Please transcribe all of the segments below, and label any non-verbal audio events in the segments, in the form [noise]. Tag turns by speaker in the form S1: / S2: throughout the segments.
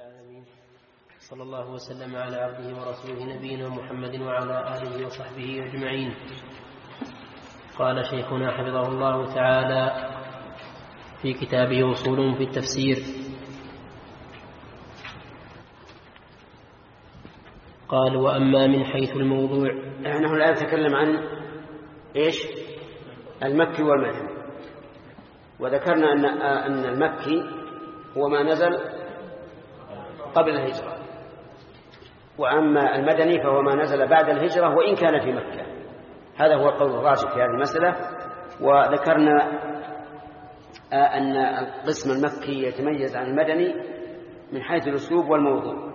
S1: العالمين. صلى الله وسلم على عبده ورسوله نبينا محمد وعلى آله وصحبه أجمعين. قال شيخنا حفظه الله تعالى في كتابه أصول في التفسير. قال وأما من حيث الموضوع.
S2: نحن الآن نتكلم عن إيش؟ المكي والمدني. وذكرنا أن أن المكي هو ما نزل قبل الهجرة. وأما المدني فهو ما نزل بعد الهجرة وإن كان في مكة. هذا هو القول الراجح في هذه المسألة. وذكرنا أن القسم المكي يتميز عن المدني من حيث الأسلوب والموضوع.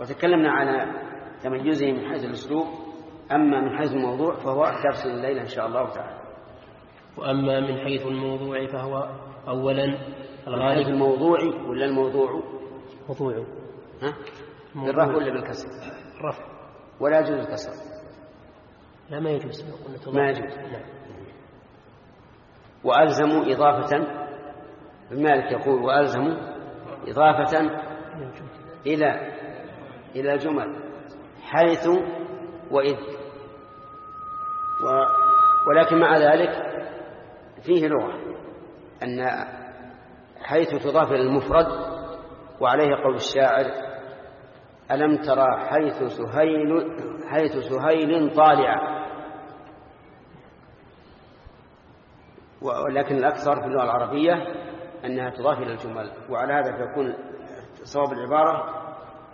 S2: وتكلمنا على تميزه من حيث الأسلوب. أما من حيث الموضوع فهو درس الليلة إن شاء الله تعالى.
S1: وأما من حيث الموضوع فهو أولا الغالب.
S2: الموضوع ولا الموضوع؟
S1: موضوع
S2: ها؟ بالرفع ولا بالكسر
S1: رفع
S2: ولا يجوز الكسر
S1: لا ما يجوز.
S2: ما يجوز.
S1: نعم.
S2: وألزموا إضافة ابن مالك يقول وألزموا إضافة. إلى إلى جمل حيث وإذ و ولكن مع ذلك فيه لغة أن حيث تضاف إلى المفرد وعليه قول الشاعر ألم ترى حيث سهيل حيث سهيل طالعا ولكن الأكثر في اللغة العربية أنها تضاف إلى الجمل وعلى هذا فيكون صواب العبارة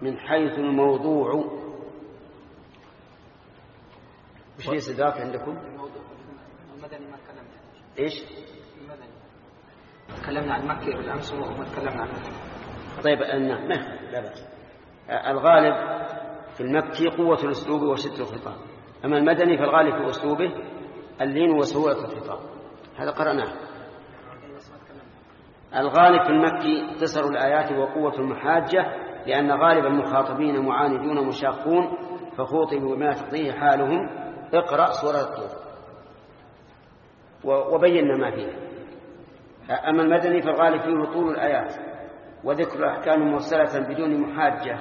S2: من حيث الموضوع. وش في استدراك عندكم؟
S3: المدني ما تكلمنا.
S2: إيش؟
S3: المدني. تكلمنا عن مكي بالامس وما تكلمنا عن المدني
S2: طيب نعم لا بأس الغالب في المكي قوة الأسلوب وشدة الخطاب. أما المدني فالغالب في أسلوبه اللين وسهولة الخطاب. هذا قرأناه. الغالب في المكي قصر الآيات وقوة المحاجة لأن غالب المخاطبين معاندون مشاقون فخوطبوا بما تقضيه حالهم. اقرأ سورة الطور. وبينا ما فيها. أما المدني فالغالب فيه طول الآيات. وذكر الأحكام مرسلة بدون محاجة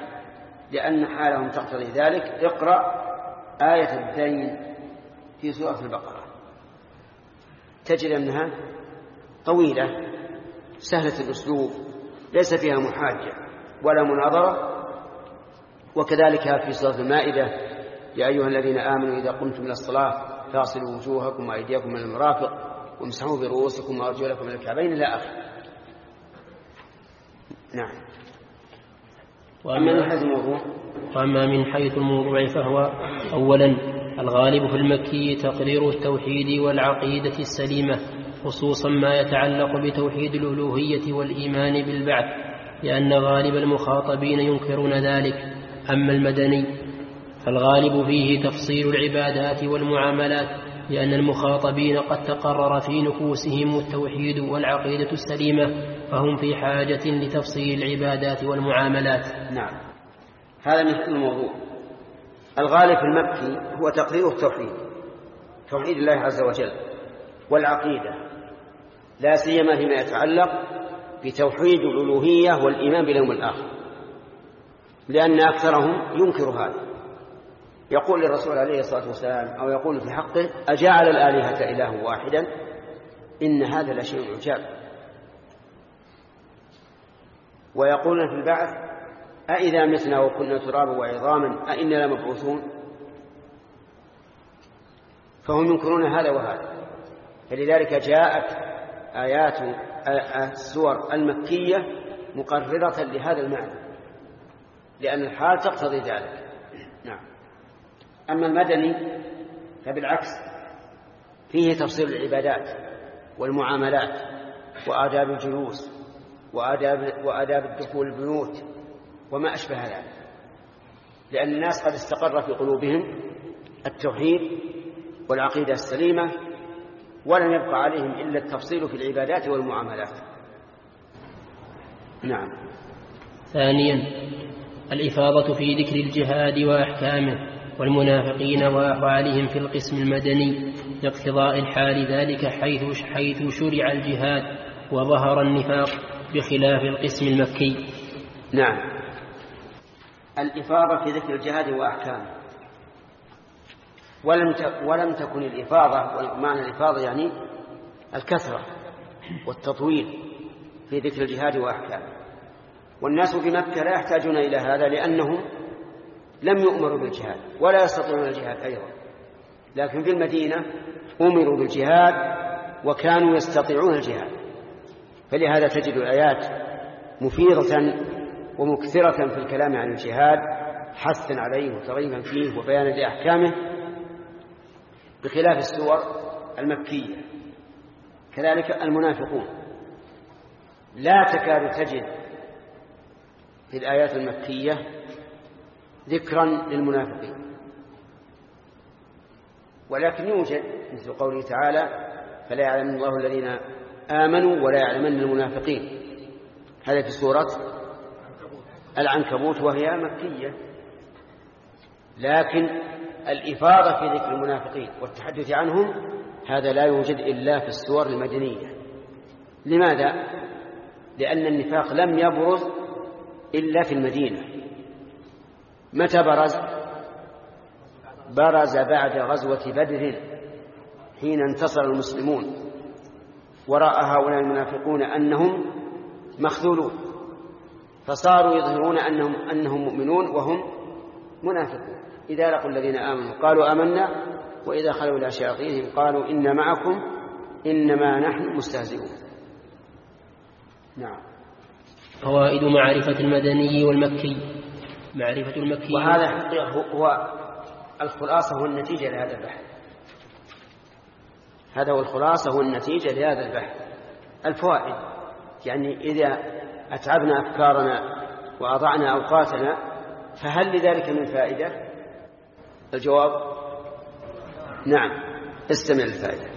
S2: لأن حالهم تقتضي ذلك. اقرأ آية الدين في سورة البقرة. تجد أنها طويلة سهلة الأسلوب ليس فيها محاجة ولا مناظرة. وكذلك في سورة المائدة يا أيها الذين آمنوا إذا قمتم إلى الصلاة فاغسلوا وجوهكم وأيديكم من المرافق وامسحوا برؤوسكم وأرجلكم من الكعبين إلى آخره. نعم. أما من حيث الموضوع؟
S1: وأما من حيث الموضوع فهو أولا الغالب في المكي تقرير التوحيد والعقيدة السليمة خصوصا ما يتعلق بتوحيد الألوهية والإيمان بالبعث لأن غالب المخاطبين ينكرون ذلك. أما المدني فالغالب فيه تفصيل العبادات والمعاملات لأن المخاطبين قد تقرر في نفوسهم التوحيد والعقيدة السليمة. فهم في حاجة لتفصيل العبادات والمعاملات.
S2: نعم. هذا من الموضوع. الغالب في المكي هو تقرير التوحيد. توحيد الله عز وجل والعقيدة. لا سيما فيما يتعلق بتوحيد الألوهية والإيمان باليوم الآخر. لأن أكثرهم ينكر هذا. يقول للرسول عليه الصلاة والسلام أو يقول في حقه أجعل الآلهة إله واحدا؟ إن هذا لشيء عجاب. ويقولون في البعث أإذا متنا وكنا ترابا وعظاما أإنا لمبعوثون. فهم ينكرون هذا وهذا. فلذلك جاءت آيات السور المكية مقررة لهذا المعنى لأن الحال تقتضي ذلك. نعم. أما المدني فبالعكس فيه تفصيل العبادات والمعاملات وآداب الجلوس وآداب, وآداب الدخول البيوت وما أشبه ذلك. لأن الناس قد استقر في قلوبهم التوحيد والعقيدة السليمة ولم يبقى عليهم إلا التفصيل في العبادات والمعاملات. نعم.
S1: ثانيا الإفاضة في ذكر الجهاد وأحكامه والمنافقين وأحوالهم في القسم المدني لاقتضاء الحال ذلك حيث حيث شرع الجهاد وظهر النفاق. بخلاف القسم المكي.
S2: نعم. الإفاضة في ذكر الجهاد وأحكامه. ولم ولم تكن الإفاضة معنى الإفاضة يعني الكثرة والتطويل في ذكر الجهاد وأحكامه. والناس في مكة لا يحتاجون إلى هذا لأنهم لم يؤمروا بالجهاد ولا يستطيعون الجهاد أيضا. لكن في المدينة أمروا بالجهاد وكانوا يستطيعون الجهاد. فلهذا تجد الآيات مفيضة ومكثرة في الكلام عن الجهاد حثا عليه وترغيبا فيه وبيانا لأحكامه بخلاف السور المكية. كذلك المنافقون. لا تكاد تجد في الآيات المكية ذكرا للمنافقين. ولكن يوجد مثل قوله تعالى فلا يعلم الله الذين آمنوا ولا يعلمن المنافقين. هذا في سورة العنكبوت وهي مكية. لكن الإفاضة في ذكر المنافقين والتحدث عنهم هذا لا يوجد إلا في السور المدنية. لماذا؟ لأن النفاق لم يبرز إلا في المدينة. متى برز؟ برز بعد غزوة بدر حين انتصر المسلمون. ورأى هؤلاء المنافقون أنهم مخذولون فصاروا يظهرون أنهم, أنهم مؤمنون وهم منافقون. إذا لقوا الذين آمنوا قالوا آمنا وإذا خلوا إلى شياطينهم قالوا إن معكم إنما نحن مستهزئون. نعم.
S1: فوائد معرفة المدني والمكي. معرفة المكي.
S2: وهذا هو الخلاصة والنتيجة لهذا البحث. هذا هو الخلاصة والنتيجة لهذا البحث. الفوائد يعني إذا أتعبنا أفكارنا وأضعنا أوقاتنا فهل لذلك من فائدة الجواب نعم استمع الفائدة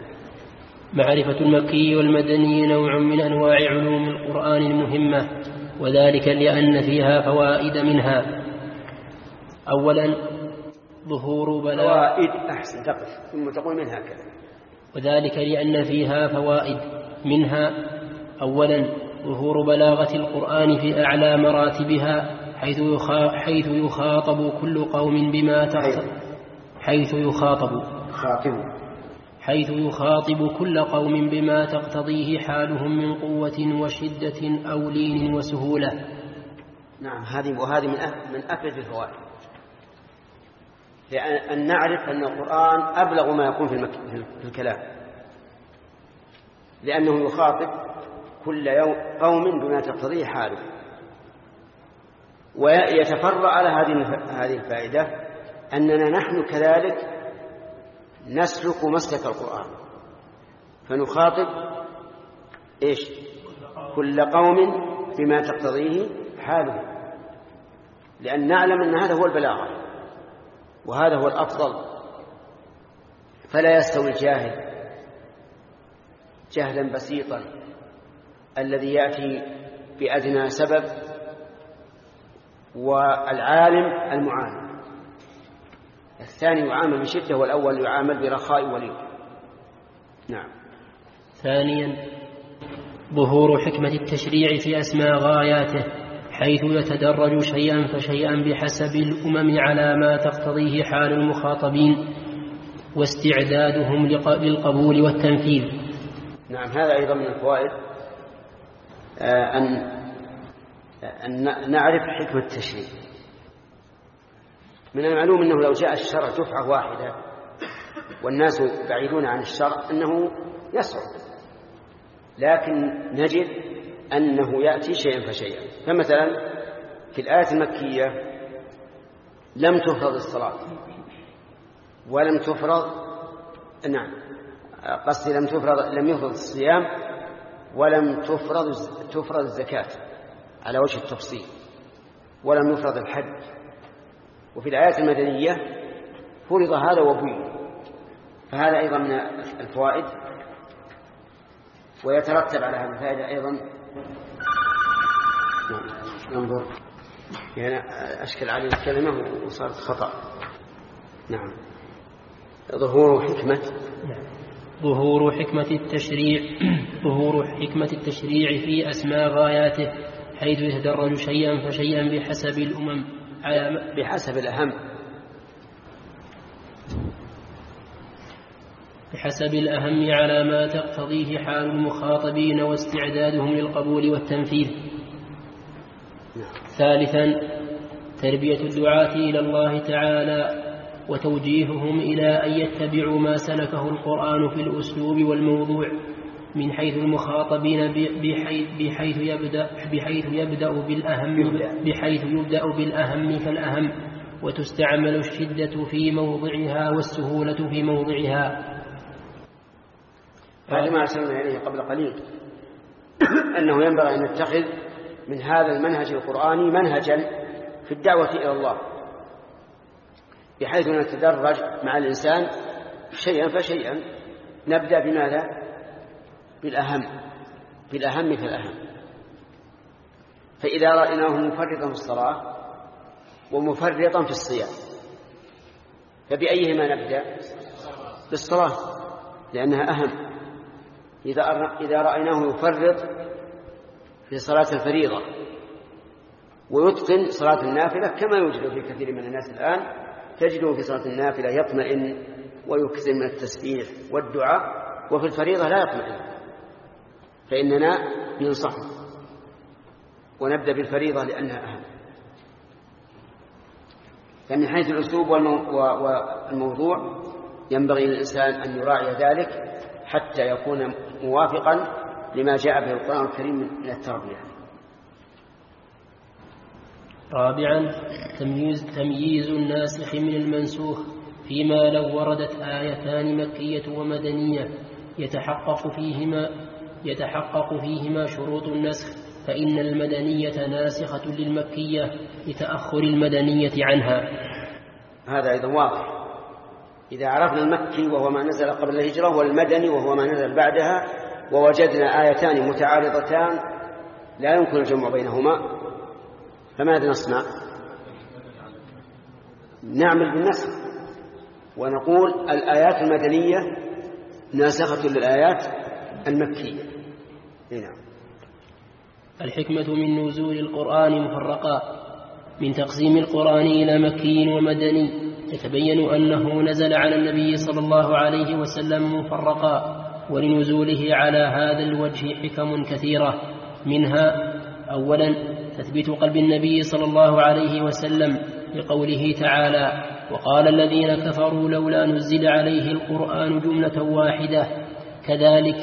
S1: معرفة المكي والمدني نوع من أنواع علوم القرآن المهمة وذلك لأن فيها فوائد منها. أولا ظهور بلاء.
S2: فوائد أحسن تقف ثم تقول منها كذا
S1: وذلك لأن فيها فوائد. منها أولا ظهور بلاغة القرآن في أعلى مراتبها حيث حيث يخاطب كل قوم بما تحصل حيث. يخاطب.
S2: خاطب.
S1: حيث يخاطب كل قوم بما تقتضيه حالهم من قوة وشدة أو لين وسهولة.
S2: نعم هذه وهذه من من الفوائد. لأن نعرف أن القرآن أبلغ ما يكون في, المك... في الكلام. لأنه يخاطب كل يوم قوم بما تقتضيه حاله. ويتفرع على هذه هذه الفائدة أننا نحن كذلك نسلك مسلك القرآن. فنخاطب إيش؟ كل قوم بما تقتضيه حاله. لأن نعلم أن هذا هو البلاغة. وهذا هو الأفضل. فلا يستوي الجاهل جهلا بسيطا الذي يأتي بأدنى سبب والعالم المعاند الثاني يعامل بشدة والأول يعامل برخاء ولين نعم.
S1: ثانيا ظهور حكمة التشريع في أسماء غاياته. حيث يتدرج شيئا فشيئا بحسب الأمم على ما تقتضيه حال المخاطبين واستعدادهم للقبول والتنفيذ.
S2: نعم هذا أيضا من الفوائد آه، أن أن نعرف حكمة التشريع. من المعلوم أنه لو جاء الشرع دفعة واحدة والناس بعيدون عن الشرع أنه يصعب. لكن نجد أنه يأتي شيئا فشيئا. فمثلا في الآية المكية لم تفرض الصلاة. ولم تفرض نعم قصدي لم تفرض لم يفرض الصيام ولم تفرض تفرض الزكاة على وجه التفصيل. ولم يفرض الحج. وفي الآيات المدنية فرض هذا وبين. فهذا أيضا من الفوائد ويترتب على هذه الفائدة أيضا ننظر. يعني أشكل عليه الكلمة وصارت خطأ. نعم. ظهور حكمة.
S1: ظهور حكمة التشريع. ظهور حكمة التشريع في أسماء غاياته حيث يتدرج شيئا فشيئا بحسب الأمم.
S2: على بحسب الأهم.
S1: بحسب الأهم على ما تقتضيه حال المخاطبين واستعدادهم للقبول والتنفيذ. ثالثا تربية الدعاة إلى الله تعالى وتوجيههم إلى أن يتبعوا ما سلكه القرآن في الأسلوب والموضوع من حيث المخاطبين بحيث, بحيث يبدأ بحيث يبدأ بالأهم بحيث يبدأ بالأهم فالأهم وتستعمل الشدة في موضعها والسهولة في موضعها.
S2: هذا ما أرسلنا إليه قبل قليل. [coughs] أنه ينبغي أن نتخذ من هذا المنهج القرآني منهجا في الدعوة إلى الله. بحيث نتدرج مع الإنسان شيئا فشيئا نبدأ بماذا؟ بالأهم بالأهم فالأهم فإذا رأيناه مفرطا في الصلاة ومفرطا في الصيام فبأيهما نبدأ؟ بالصلاة لأنها أهم. إذا إذا رأيناه يفرط في صلاة الفريضة ويتقن صلاة النافلة كما يوجد في كثير من الناس الآن تجده في صلاة النافلة يطمئن ويكثر من التسبيح والدعاء وفي الفريضة لا يطمئن. فإننا ننصحه ونبدأ بالفريضة لأنها أهم. فمن حيث الأسلوب والموضوع ينبغي للإنسان أن يراعي ذلك حتى يكون موافقا لما جاء به القرآن الكريم من التربية.
S1: رابعا تمييز, تمييز الناسخ من المنسوخ فيما لو وردت آيتان مكية ومدنية. يتحقق فيهما يتحقق فيهما شروط النسخ فإن المدنية ناسخة للمكية لتأخر المدنية عنها.
S2: هذا أيضا واضح. إذا عرفنا المكي وهو ما نزل قبل الهجرة والمدني وهو ما نزل بعدها ووجدنا آيتان متعارضتان لا يمكن الجمع بينهما فماذا نصنع؟ نعمل بالنسخ ونقول الآيات المدنية ناسخة للآيات المكية. نعم.
S1: الحكمة من نزول القرآن مفرقا من تقسيم القرآن إلى مكي ومدني. يتبين أنه نزل على النبي صلى الله عليه وسلم مفرقا ولنزوله على هذا الوجه حكم كثيرة. منها أولا تثبيت قلب النبي صلى الله عليه وسلم لقوله تعالى وقال الذين كفروا لولا نزل عليه القرآن جملة واحدة كذلك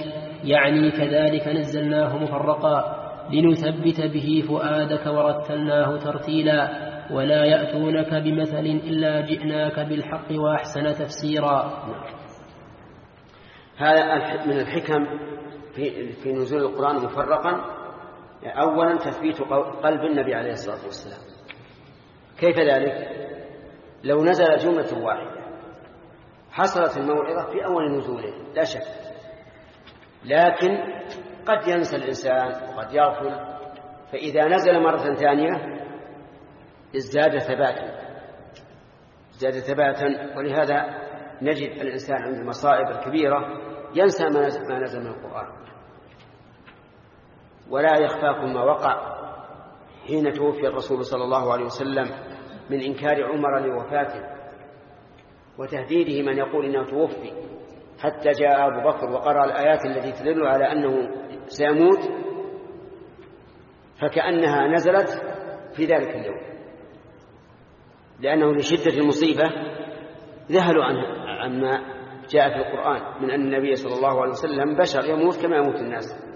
S1: يعني كذلك نزلناه مفرقا لنثبت به فؤادك ورتلناه ترتيلا. ولا يأتونك بمثل إلا جئناك بالحق وأحسن تفسيرا.
S2: هذا من الحكم في, في نزول القرآن مفرقا. أولا تثبيت قلب النبي عليه الصلاة والسلام. كيف ذلك؟ لو نزل جملة واحدة حصلت الموعظة في أول نزوله لا شك. لكن قد ينسى الإنسان وقد يغفل. فإذا نزل مرة ثانية ازداد ثباتا. ازداد ثباتا ولهذا نجد الإنسان عند المصائب الكبيرة ينسى ما نزل, من القرآن. ولا يخفاكم ما وقع حين توفي الرسول صلى الله عليه وسلم من إنكار عمر لوفاته وتهديده من يقول إنه توفي حتى جاء أبو بكر وقرأ الآيات التي تدل على أنه سيموت فكأنها نزلت في ذلك اليوم. لأنه لشدة المصيبة ذهلوا عن عما جاء في القرآن من أن النبي صلى الله عليه وسلم بشر يموت كما يموت الناس.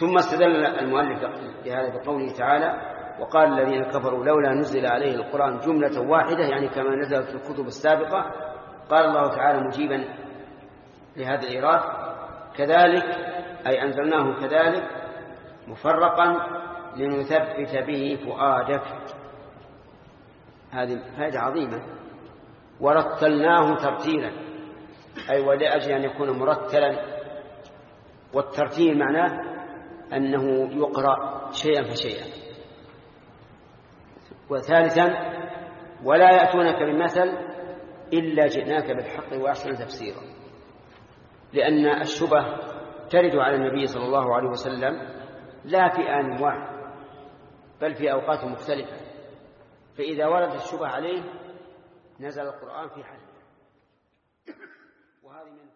S2: ثم استدل المؤلف بهذا بقوله تعالى وقال الذين كفروا لولا نزل عليه القرآن جملة واحدة يعني كما نزلت في الكتب السابقة. قال الله تعالى مجيبا لهذا الإيراد كذلك أي أنزلناه كذلك مفرقا لنثبت به فؤادك. هذه فائدة عظيمة. ورتلناه ترتيلا أي ولأجل أن يكون مرتلا. والترتيل معناه أنه يقرأ شيئا فشيئا. وثالثا ولا يأتونك بمثل إلا جئناك بالحق وأحسن تفسيرا. لأن الشبه ترد على النبي صلى الله عليه وسلم لا في آن واحد بل في أوقات مختلفة. فإذا وردت الشبهة عليه نزل القرآن في حله وهذه من